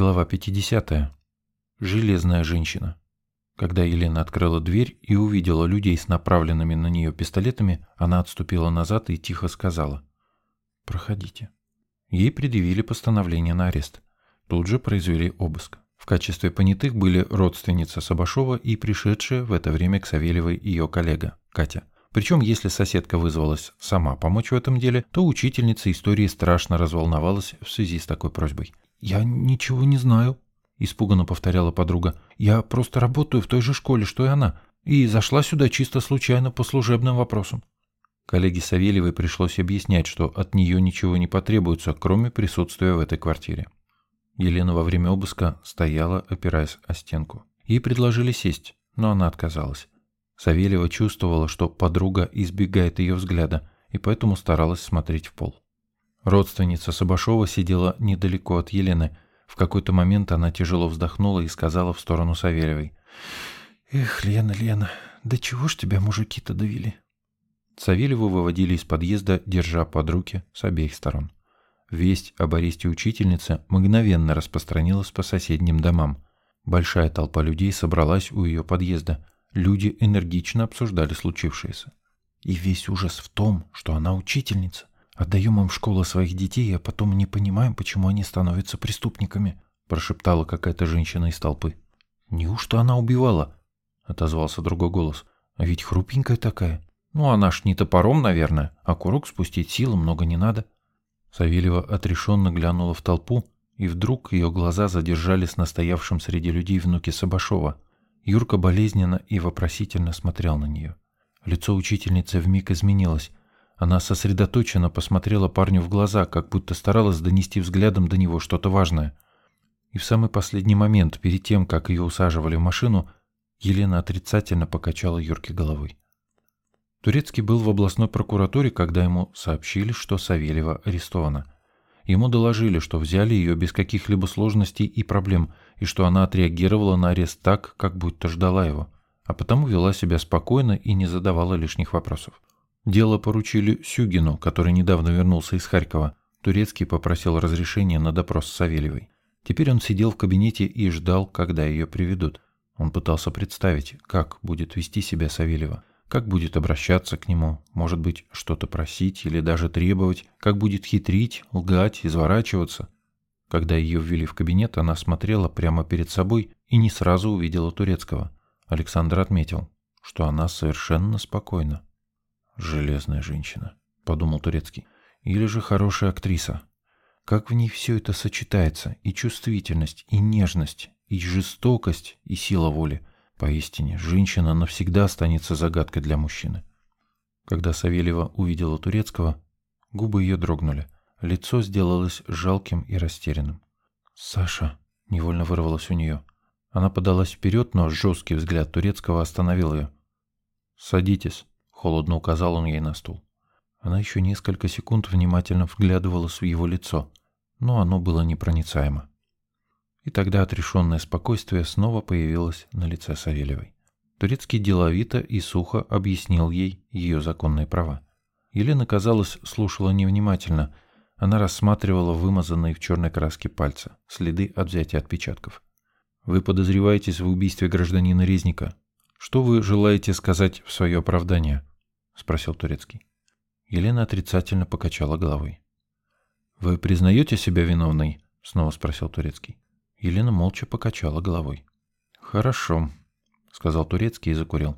Глава 50. Железная женщина. Когда Елена открыла дверь и увидела людей с направленными на нее пистолетами, она отступила назад и тихо сказала «Проходите». Ей предъявили постановление на арест. Тут же произвели обыск. В качестве понятых были родственница Сабашова и пришедшая в это время к Савельевой ее коллега, Катя. Причем, если соседка вызвалась сама помочь в этом деле, то учительница истории страшно разволновалась в связи с такой просьбой. «Я ничего не знаю», — испуганно повторяла подруга. «Я просто работаю в той же школе, что и она, и зашла сюда чисто случайно по служебным вопросам». Коллеге Савельевой пришлось объяснять, что от нее ничего не потребуется, кроме присутствия в этой квартире. Елена во время обыска стояла, опираясь о стенку. Ей предложили сесть, но она отказалась. Савельева чувствовала, что подруга избегает ее взгляда, и поэтому старалась смотреть в пол. Родственница Сабашова сидела недалеко от Елены. В какой-то момент она тяжело вздохнула и сказала в сторону Савельевой. «Эх, Лена, Лена, да чего ж тебя мужики-то довели?» Савельеву выводили из подъезда, держа под руки с обеих сторон. Весть об аресте учительницы мгновенно распространилась по соседним домам. Большая толпа людей собралась у ее подъезда. Люди энергично обсуждали случившееся. И весь ужас в том, что она учительница. Отдаем им в школу своих детей, а потом не понимаем, почему они становятся преступниками», – прошептала какая-то женщина из толпы. «Неужто она убивала?» – отозвался другой голос. «А ведь хрупенькая такая. Ну, она ж не топором, наверное, а курок спустить силы много не надо». Савельева отрешенно глянула в толпу, и вдруг ее глаза задержались на стоявшем среди людей внуке Сабашова. Юрка болезненно и вопросительно смотрел на нее. Лицо учительницы вмиг изменилось, она сосредоточенно посмотрела парню в глаза, как будто старалась донести взглядом до него что-то важное. И в самый последний момент, перед тем, как ее усаживали в машину, Елена отрицательно покачала Юрке головой. Турецкий был в областной прокуратуре, когда ему сообщили, что Савельева арестована. Ему доложили, что взяли ее без каких-либо сложностей и проблем, и что она отреагировала на арест так, как будто ждала его, а потому вела себя спокойно и не задавала лишних вопросов. Дело поручили Сюгину, который недавно вернулся из Харькова. Турецкий попросил разрешения на допрос Савельевой. Теперь он сидел в кабинете и ждал, когда ее приведут. Он пытался представить, как будет вести себя Савельева, как будет обращаться к нему, может быть, что-то просить или даже требовать, как будет хитрить, лгать, изворачиваться. Когда ее ввели в кабинет, она смотрела прямо перед собой и не сразу увидела Турецкого. Александр отметил, что она совершенно спокойна. «Железная женщина», — подумал Турецкий. «Или же хорошая актриса. Как в ней все это сочетается, и чувствительность, и нежность, и жестокость, и сила воли. Поистине, женщина навсегда останется загадкой для мужчины». Когда Савельева увидела Турецкого, губы ее дрогнули, лицо сделалось жалким и растерянным. «Саша!» — невольно вырвалось у нее. Она подалась вперед, но жесткий взгляд Турецкого остановил ее. «Садитесь», Холодно указал он ей на стул. Она еще несколько секунд внимательно вглядывалась в его лицо, но оно было непроницаемо. И тогда отрешенное спокойствие снова появилось на лице Савельевой. Турецкий деловито и сухо объяснил ей ее законные права. Елена, казалось, слушала невнимательно. Она рассматривала вымазанные в черной краске пальцы, следы от взятия отпечатков. «Вы подозреваетесь в убийстве гражданина Резника. Что вы желаете сказать в свое оправдание?» Спросил Турецкий. Елена отрицательно покачала головой. «Вы признаете себя виновной?» — снова спросил Турецкий. Елена молча покачала головой. «Хорошо», — сказал Турецкий и закурил.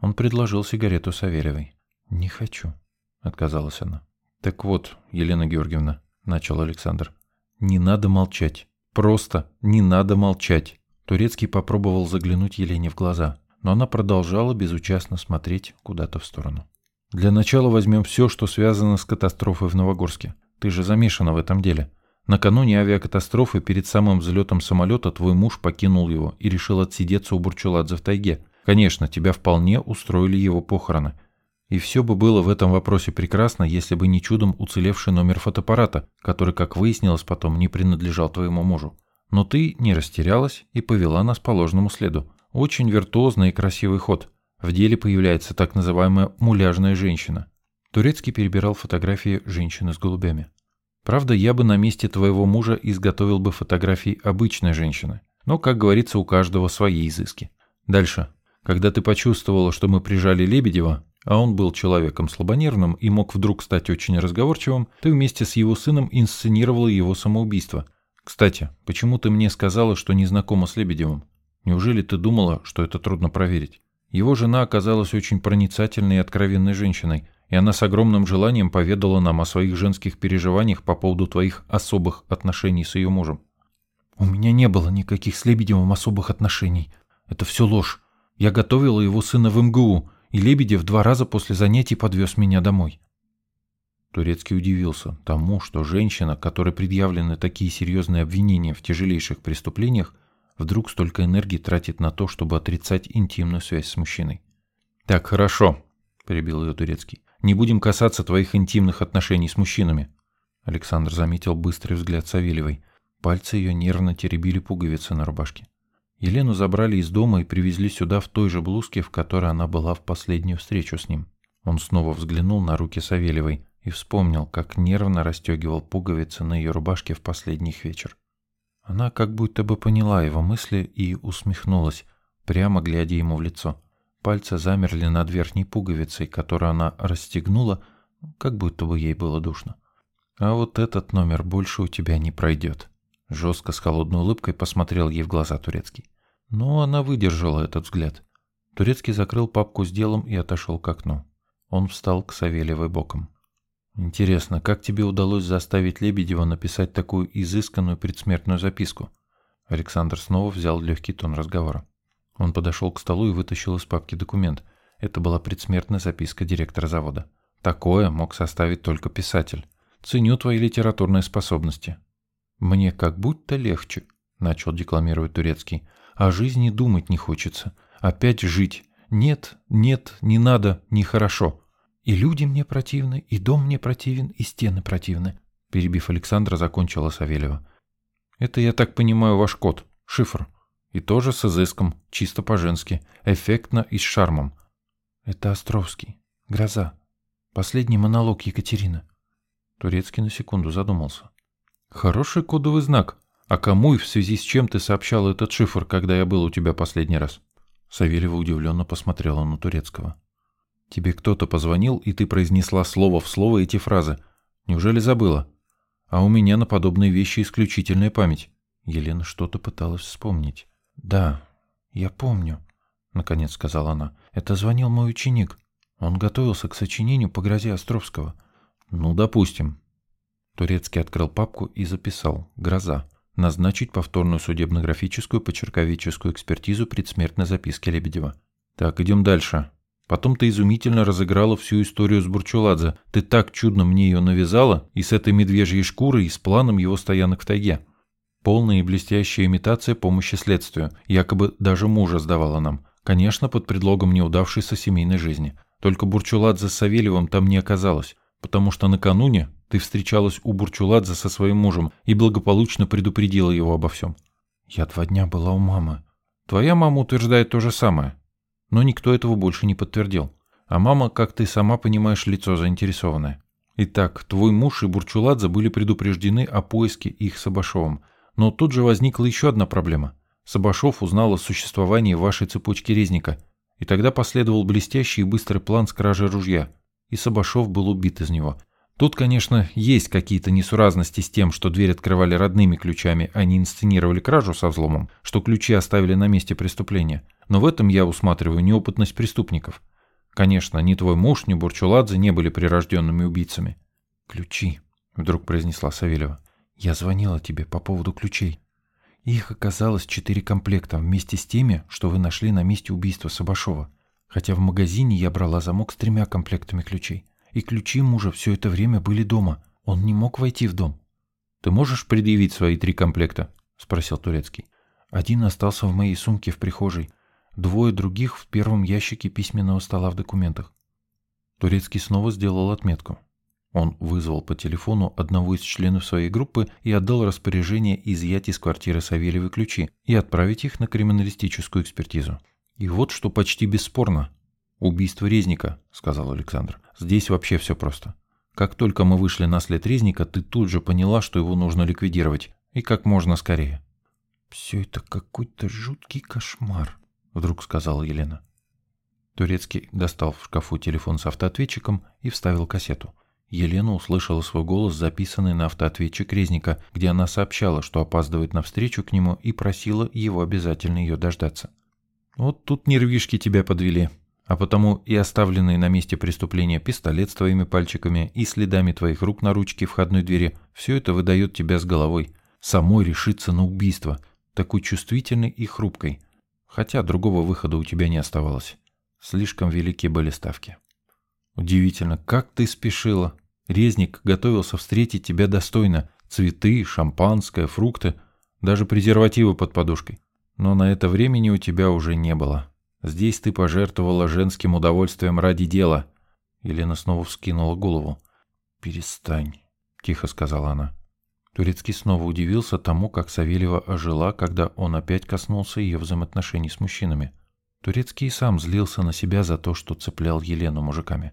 Он предложил сигарету Савельевой. «Не хочу», — отказалась она. «Так вот, Елена Георгиевна», — начал Александр, — «не надо молчать. Просто не надо молчать». Турецкий попробовал заглянуть Елене в глаза но она продолжала безучастно смотреть куда-то в сторону. «Для начала возьмем все, что связано с катастрофой в Новогорске. Ты же замешана в этом деле. Накануне авиакатастрофы перед самым взлетом самолета твой муж покинул его и решил отсидеться у Бурчуладзе в тайге. Конечно, тебя вполне устроили его похороны. И все бы было в этом вопросе прекрасно, если бы не чудом уцелевший номер фотоаппарата, который, как выяснилось потом, не принадлежал твоему мужу. Но ты не растерялась и повела нас по ложному следу. Очень виртуозный и красивый ход. В деле появляется так называемая муляжная женщина. Турецкий перебирал фотографии женщины с голубями. Правда, я бы на месте твоего мужа изготовил бы фотографии обычной женщины. Но, как говорится, у каждого свои изыски. Дальше. Когда ты почувствовала, что мы прижали Лебедева, а он был человеком слабонервным и мог вдруг стать очень разговорчивым, ты вместе с его сыном инсценировала его самоубийство. Кстати, почему ты мне сказала, что не знакома с Лебедевым? Неужели ты думала, что это трудно проверить? Его жена оказалась очень проницательной и откровенной женщиной, и она с огромным желанием поведала нам о своих женских переживаниях по поводу твоих особых отношений с ее мужем. «У меня не было никаких с Лебедевым особых отношений. Это все ложь. Я готовила его сына в МГУ, и Лебедев два раза после занятий подвез меня домой». Турецкий удивился тому, что женщина, которой предъявлены такие серьезные обвинения в тяжелейших преступлениях, вдруг столько энергии тратит на то, чтобы отрицать интимную связь с мужчиной. «Так, хорошо», — перебил ее Турецкий. «Не будем касаться твоих интимных отношений с мужчинами». Александр заметил быстрый взгляд Савельевой. Пальцы ее нервно теребили пуговицы на рубашке. Елену забрали из дома и привезли сюда в той же блузке, в которой она была в последнюю встречу с ним. Он снова взглянул на руки Савельевой и вспомнил, как нервно расстегивал пуговицы на ее рубашке в последний вечер. Она как будто бы поняла его мысли и усмехнулась, прямо глядя ему в лицо. Пальцы замерли над верхней пуговицей, которую она расстегнула, как будто бы ей было душно. «А вот этот номер больше у тебя не пройдет», Жестко с холодной улыбкой посмотрел ей в глаза Турецкий. Но она выдержала этот взгляд. Турецкий закрыл папку с делом и отошел к окну. Он встал к Савельевой боком. «Интересно, как тебе удалось заставить Лебедева написать такую изысканную предсмертную записку?» Александр снова взял легкий тон разговора. Он подошел к столу и вытащил из папки документ. Это была предсмертная записка директора завода. Такое мог составить только писатель. Ценю твои литературные способности. «Мне как будто легче», — начал декламировать Турецкий. «О жизни думать не хочется. Опять жить. Нет, нет, не надо, нехорошо. И люди мне противны, и дом мне противен, и стены противны», — перебив Александра, закончила Савельева. «Это, я так понимаю, ваш код, шифр. И тоже с изыском, чисто по-женски, эффектно и с шармом». «Это Островский. Гроза. Последний монолог Екатерины». Турецкий на секунду задумался. Хороший кодовый знак. А кому и в связи с чем ты сообщал этот шифр, когда я был у тебя последний раз? Савельева удивленно посмотрела на Турецкого. Тебе кто-то позвонил, и ты произнесла слово в слово эти фразы. Неужели забыла? А у меня на подобные вещи исключительная память. Елена что-то пыталась вспомнить. Да, я помню, наконец сказала она. Это звонил мой ученик. Он готовился к сочинению по грозе Островского. Ну, допустим, Турецкий открыл папку и записал «Гроза». Назначить повторную судебно-графическую почерковическую экспертизу предсмертной записки Лебедева. Так, идем дальше. Потом ты изумительно разыграла всю историю с Бурчуладзе. Ты так чудно мне ее навязала, и с этой медвежьей шкурой, и с планом его стоянок в тайге. Полная и блестящая имитация помощи следствию. Якобы даже мужа сдавала нам. Конечно, под предлогом неудавшейся семейной жизни. Только Бурчуладзе с Савельевым там не оказалось, потому что накануне ты встречалась у Бурчуладзе со своим мужем и благополучно предупредила его обо всем. Я два дня была у мамы. Твоя мама утверждает то же самое. Но никто этого больше не подтвердил. А мама, как ты сама понимаешь, лицо заинтересованное. Итак, твой муж и Бурчуладзе были предупреждены о поиске их с Абашовым. Но тут же возникла еще одна проблема. Сабашов узнал о существовании вашей цепочки резника. И тогда последовал блестящий и быстрый план с кражей ружья. И Сабашов был убит из него. Тут, конечно, есть какие-то несуразности с тем, что дверь открывали родными ключами, а не инсценировали кражу со взломом, что ключи оставили на месте преступления. Но в этом я усматриваю неопытность преступников. Конечно, ни твой муж, ни Бурчуладзе не были прирожденными убийцами. «Ключи», — вдруг произнесла Савельева. «Я звонила тебе по поводу ключей. Их оказалось четыре комплекта вместе с теми, что вы нашли на месте убийства Сабашова. Хотя в магазине я брала замок с тремя комплектами ключей и ключи мужа все это время были дома. Он не мог войти в дом. «Ты можешь предъявить свои три комплекта?» – спросил Турецкий. «Один остался в моей сумке в прихожей, двое других в первом ящике письменного стола в документах». Турецкий снова сделал отметку. Он вызвал по телефону одного из членов своей группы и отдал распоряжение изъять из квартиры Савельевой ключи и отправить их на криминалистическую экспертизу. И вот что почти бесспорно. «Убийство Резника», — сказал Александр. «Здесь вообще все просто. Как только мы вышли на след резника, ты тут же поняла, что его нужно ликвидировать. И как можно скорее. «Все это какой-то жуткий кошмар», — вдруг сказала Елена. Турецкий достал в шкафу телефон с автоответчиком и вставил кассету. Елена услышала свой голос, записанный на автоответчик Резника, где она сообщала, что опаздывает на встречу к нему и просила его обязательно ее дождаться. «Вот тут нервишки тебя подвели», а потому и оставленный на месте преступления пистолет с твоими пальчиками и следами твоих рук на ручке входной двери – все это выдает тебя с головой. Самой решиться на убийство, такой чувствительной и хрупкой. Хотя другого выхода у тебя не оставалось. Слишком велики были ставки. Удивительно, как ты спешила. Резник готовился встретить тебя достойно. Цветы, шампанское, фрукты, даже презервативы под подушкой. Но на это времени у тебя уже не было. Здесь ты пожертвовала женским удовольствием ради дела. Елена снова вскинула голову. «Перестань», — тихо сказала она. Турецкий снова удивился тому, как Савельева ожила, когда он опять коснулся ее взаимоотношений с мужчинами. Турецкий сам злился на себя за то, что цеплял Елену мужиками.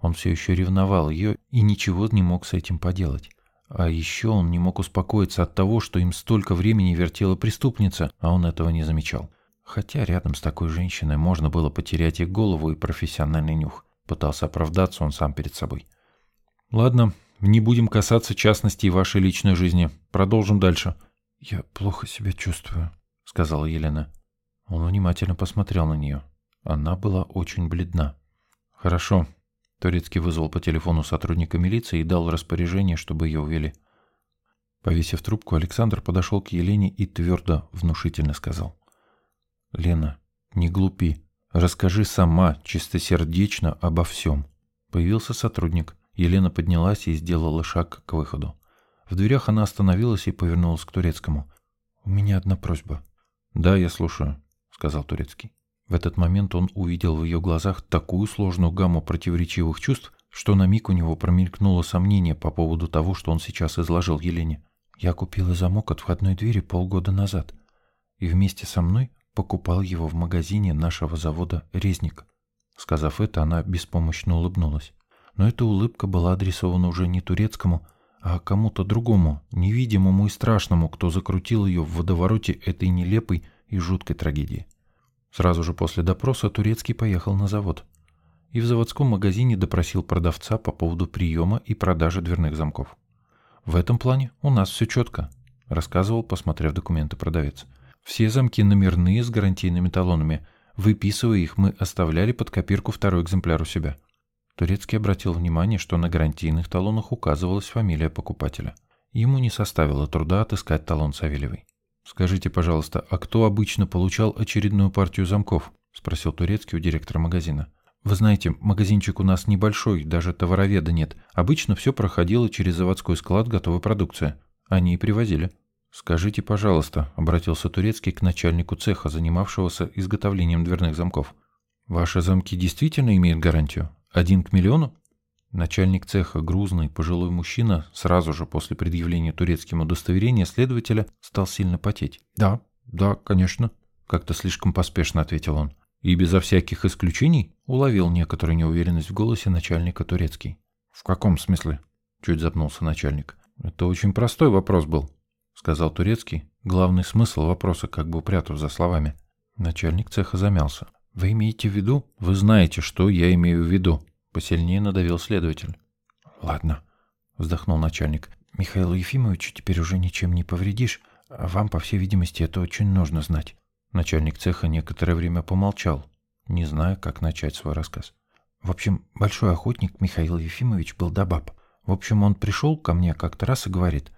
Он все еще ревновал ее и ничего не мог с этим поделать. А еще он не мог успокоиться от того, что им столько времени вертела преступница, а он этого не замечал. Хотя рядом с такой женщиной можно было потерять и голову, и профессиональный нюх. Пытался оправдаться он сам перед собой. «Ладно, не будем касаться частностей вашей личной жизни. Продолжим дальше». «Я плохо себя чувствую», — сказала Елена. Он внимательно посмотрел на нее. Она была очень бледна. «Хорошо». Турецкий вызвал по телефону сотрудника милиции и дал распоряжение, чтобы ее увели. Повесив трубку, Александр подошел к Елене и твердо, внушительно сказал. «Лена, не глупи. Расскажи сама, чистосердечно, обо всем». Появился сотрудник. Елена поднялась и сделала шаг к выходу. В дверях она остановилась и повернулась к Турецкому. «У меня одна просьба». «Да, я слушаю», — сказал Турецкий. В этот момент он увидел в ее глазах такую сложную гамму противоречивых чувств, что на миг у него промелькнуло сомнение по поводу того, что он сейчас изложил Елене. «Я купила замок от входной двери полгода назад, и вместе со мной покупал его в магазине нашего завода «Резник». Сказав это, она беспомощно улыбнулась. Но эта улыбка была адресована уже не турецкому, а кому-то другому, невидимому и страшному, кто закрутил ее в водовороте этой нелепой и жуткой трагедии. Сразу же после допроса Турецкий поехал на завод. И в заводском магазине допросил продавца по поводу приема и продажи дверных замков. «В этом плане у нас все четко», — рассказывал, посмотрев документы продавец. Все замки номерные с гарантийными талонами. Выписывая их, мы оставляли под копирку второй экземпляр у себя. Турецкий обратил внимание, что на гарантийных талонах указывалась фамилия покупателя. Ему не составило труда отыскать талон Савельевой. «Скажите, пожалуйста, а кто обычно получал очередную партию замков?» – спросил Турецкий у директора магазина. «Вы знаете, магазинчик у нас небольшой, даже товароведа нет. Обычно все проходило через заводской склад готовой продукции. Они и привозили». «Скажите, пожалуйста», — обратился Турецкий к начальнику цеха, занимавшегося изготовлением дверных замков. «Ваши замки действительно имеют гарантию? Один к миллиону?» Начальник цеха, грузный, пожилой мужчина, сразу же после предъявления турецким удостоверения следователя стал сильно потеть. «Да, да, конечно», — как-то слишком поспешно ответил он. И безо всяких исключений уловил некоторую неуверенность в голосе начальника турецкий. «В каком смысле?» — чуть запнулся начальник. «Это очень простой вопрос был», — сказал Турецкий, главный смысл вопроса как бы упрятав за словами. Начальник цеха замялся. «Вы имеете в виду?» «Вы знаете, что я имею в виду», — посильнее надавил следователь. «Ладно», — вздохнул начальник. «Михаилу Ефимовичу теперь уже ничем не повредишь, а вам, по всей видимости, это очень нужно знать». Начальник цеха некоторое время помолчал, не зная, как начать свой рассказ. В общем, большой охотник Михаил Ефимович был до баб. В общем, он пришел ко мне как-то раз и говорит,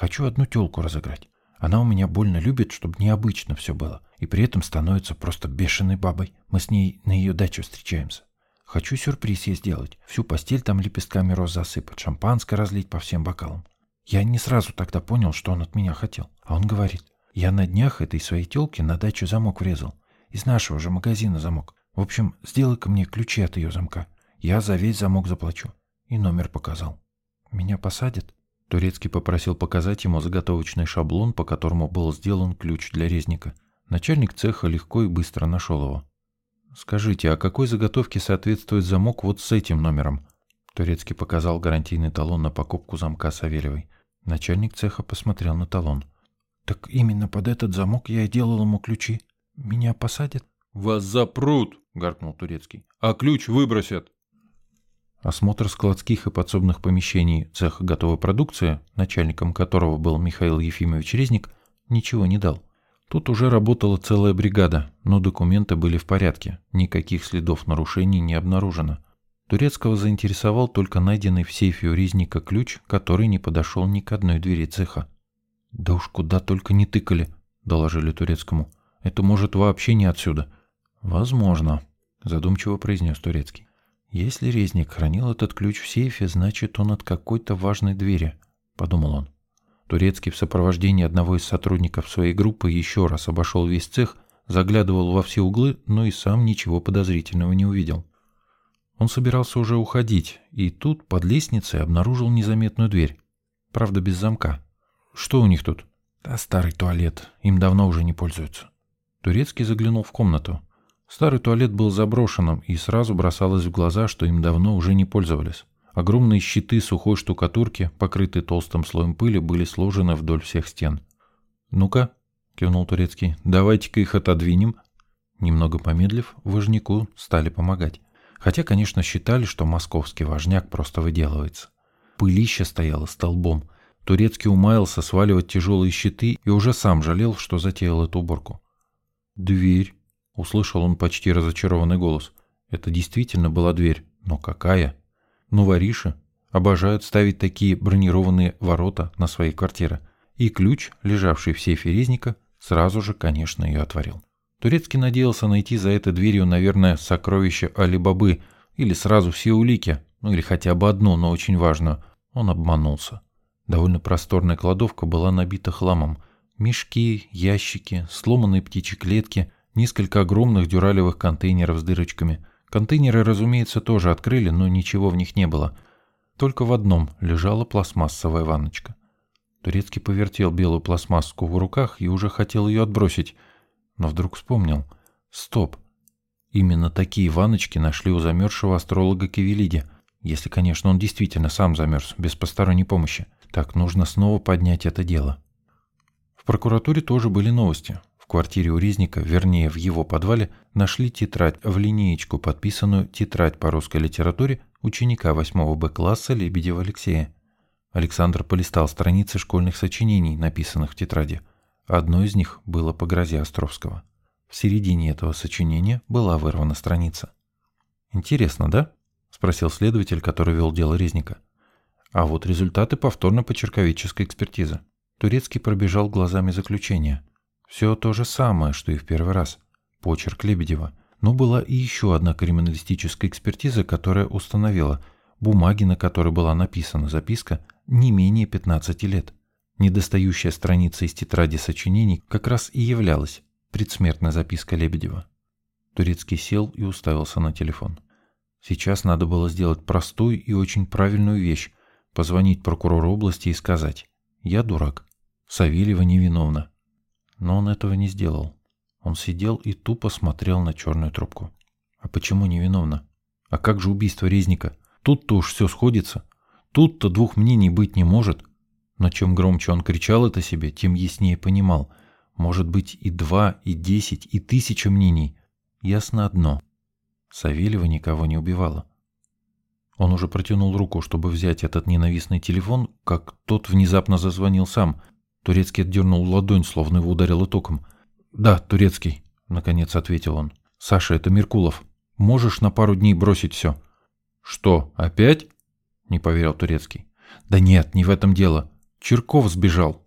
Хочу одну тёлку разыграть. Она у меня больно любит, чтобы необычно все было. И при этом становится просто бешеной бабой. Мы с ней на ее даче встречаемся. Хочу сюрприз ей сделать. Всю постель там лепестками роз засыпать, шампанское разлить по всем бокалам. Я не сразу тогда понял, что он от меня хотел. А он говорит, я на днях этой своей тёлке на дачу замок врезал. Из нашего же магазина замок. В общем, сделай-ка мне ключи от ее замка. Я за весь замок заплачу. И номер показал. Меня посадят? Турецкий попросил показать ему заготовочный шаблон, по которому был сделан ключ для резника. Начальник цеха легко и быстро нашел его. «Скажите, а какой заготовке соответствует замок вот с этим номером?» Турецкий показал гарантийный талон на покупку замка Савельевой. Начальник цеха посмотрел на талон. «Так именно под этот замок я и делал ему ключи. Меня посадят?» «Вас запрут!» — гаркнул Турецкий. «А ключ выбросят!» Осмотр складских и подсобных помещений цеха готовой продукции, начальником которого был Михаил Ефимович Резник, ничего не дал. Тут уже работала целая бригада, но документы были в порядке, никаких следов нарушений не обнаружено. Турецкого заинтересовал только найденный в сейфе у Резника ключ, который не подошел ни к одной двери цеха. «Да уж куда только не тыкали», — доложили Турецкому. «Это может вообще не отсюда». «Возможно», — задумчиво произнес Турецкий. «Если Резник хранил этот ключ в сейфе, значит, он от какой-то важной двери», — подумал он. Турецкий в сопровождении одного из сотрудников своей группы еще раз обошел весь цех, заглядывал во все углы, но и сам ничего подозрительного не увидел. Он собирался уже уходить, и тут под лестницей обнаружил незаметную дверь. Правда, без замка. Что у них тут? Да старый туалет, им давно уже не пользуются. Турецкий заглянул в комнату. Старый туалет был заброшенным, и сразу бросалось в глаза, что им давно уже не пользовались. Огромные щиты сухой штукатурки, покрытые толстым слоем пыли, были сложены вдоль всех стен. «Ну-ка», — кивнул Турецкий, — «давайте-ка их отодвинем». Немного помедлив, вожняку стали помогать. Хотя, конечно, считали, что московский важняк просто выделывается. Пылище стояло столбом. Турецкий умаялся сваливать тяжелые щиты и уже сам жалел, что затеял эту уборку. «Дверь», — услышал он почти разочарованный голос. Это действительно была дверь, но какая? Но вориши обожают ставить такие бронированные ворота на свои квартиры. И ключ, лежавший в сейфе резника, сразу же, конечно, ее отворил. Турецкий надеялся найти за этой дверью, наверное, сокровище Али-Бабы, или сразу все улики, ну или хотя бы одну, но очень важную. Он обманулся. Довольно просторная кладовка была набита хламом. Мешки, ящики, сломанные птичьи клетки, несколько огромных дюралевых контейнеров с дырочками – Контейнеры, разумеется, тоже открыли, но ничего в них не было. Только в одном лежала пластмассовая ванночка. Турецкий повертел белую пластмасску в руках и уже хотел ее отбросить, но вдруг вспомнил. Стоп! Именно такие ванночки нашли у замерзшего астролога Кевелиди, если, конечно, он действительно сам замерз, без посторонней помощи. Так, нужно снова поднять это дело. В прокуратуре тоже были новости квартире у Ризника, вернее в его подвале, нашли тетрадь в линеечку, подписанную «Тетрадь по русской литературе» ученика 8 Б-класса Лебедева Алексея. Александр полистал страницы школьных сочинений, написанных в тетради. Одно из них было по грозе Островского. В середине этого сочинения была вырвана страница. «Интересно, да?» – спросил следователь, который вел дело Резника. А вот результаты повторно-почерковической экспертизы. Турецкий пробежал глазами заключения. Все то же самое, что и в первый раз. Почерк Лебедева. Но была и еще одна криминалистическая экспертиза, которая установила, бумаги, на которой была написана записка, не менее 15 лет. Недостающая страница из тетради сочинений как раз и являлась предсмертная записка Лебедева. Турецкий сел и уставился на телефон. Сейчас надо было сделать простую и очень правильную вещь – позвонить прокурору области и сказать «Я дурак, Савельева невиновна, но он этого не сделал. Он сидел и тупо смотрел на черную трубку. А почему невиновно? А как же убийство Резника? Тут-то уж все сходится. Тут-то двух мнений быть не может. Но чем громче он кричал это себе, тем яснее понимал. Может быть и два, и десять, и тысяча мнений. Ясно одно. Савельева никого не убивала. Он уже протянул руку, чтобы взять этот ненавистный телефон, как тот внезапно зазвонил сам, Турецкий отдернул ладонь, словно его ударило током. «Да, Турецкий», — наконец ответил он. «Саша, это Меркулов. Можешь на пару дней бросить все?» «Что, опять?» — не поверил Турецкий. «Да нет, не в этом дело. Черков сбежал.